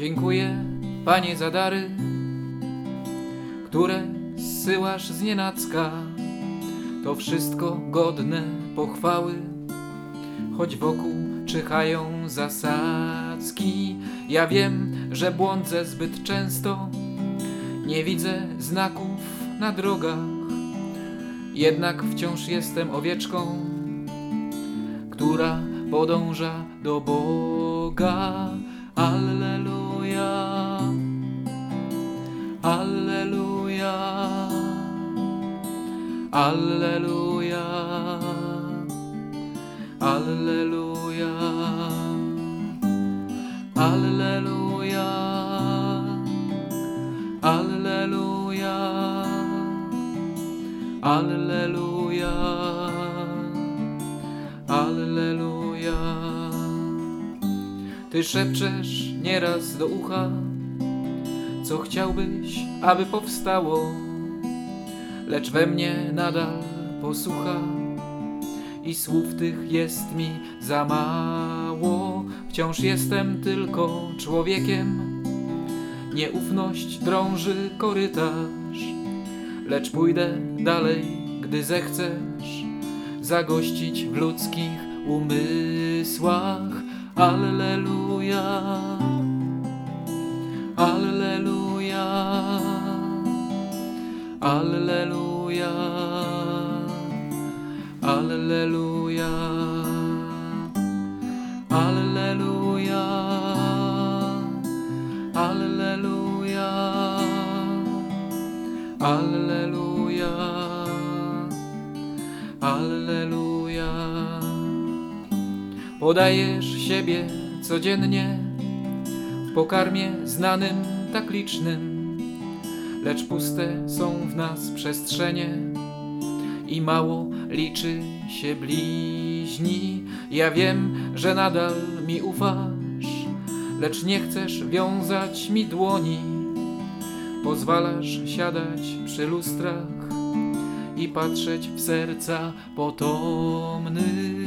Dziękuję, Panie, za dary, które zsyłasz z nienacka. To wszystko godne pochwały, choć wokół czyhają zasadzki. Ja wiem, że błądzę zbyt często, nie widzę znaków na drogach, jednak wciąż jestem owieczką, która podąża do Boga. Alleluja, Alleluja, Alleluja, Alleluja, Alleluja, Alleluja, Alleluja, Alleluja. Ty szepczesz nieraz do ucha, co chciałbyś, aby powstało, lecz we mnie nadal posłucha i słów tych jest mi za mało. Wciąż jestem tylko człowiekiem, nieufność drąży korytarz, lecz pójdę dalej, gdy zechcesz zagościć w ludzkich umysłach. Alleluja, Alleluja, Alleluja, Alleluja, Alleluja, Alleluja, Alleluja, Alleluja. Podajesz siebie codziennie w pokarmie znanym tak licznym, lecz puste są w nas przestrzenie i mało liczy się bliźni. Ja wiem, że nadal mi ufasz, lecz nie chcesz wiązać mi dłoni. Pozwalasz siadać przy lustrach i patrzeć w serca potomnych.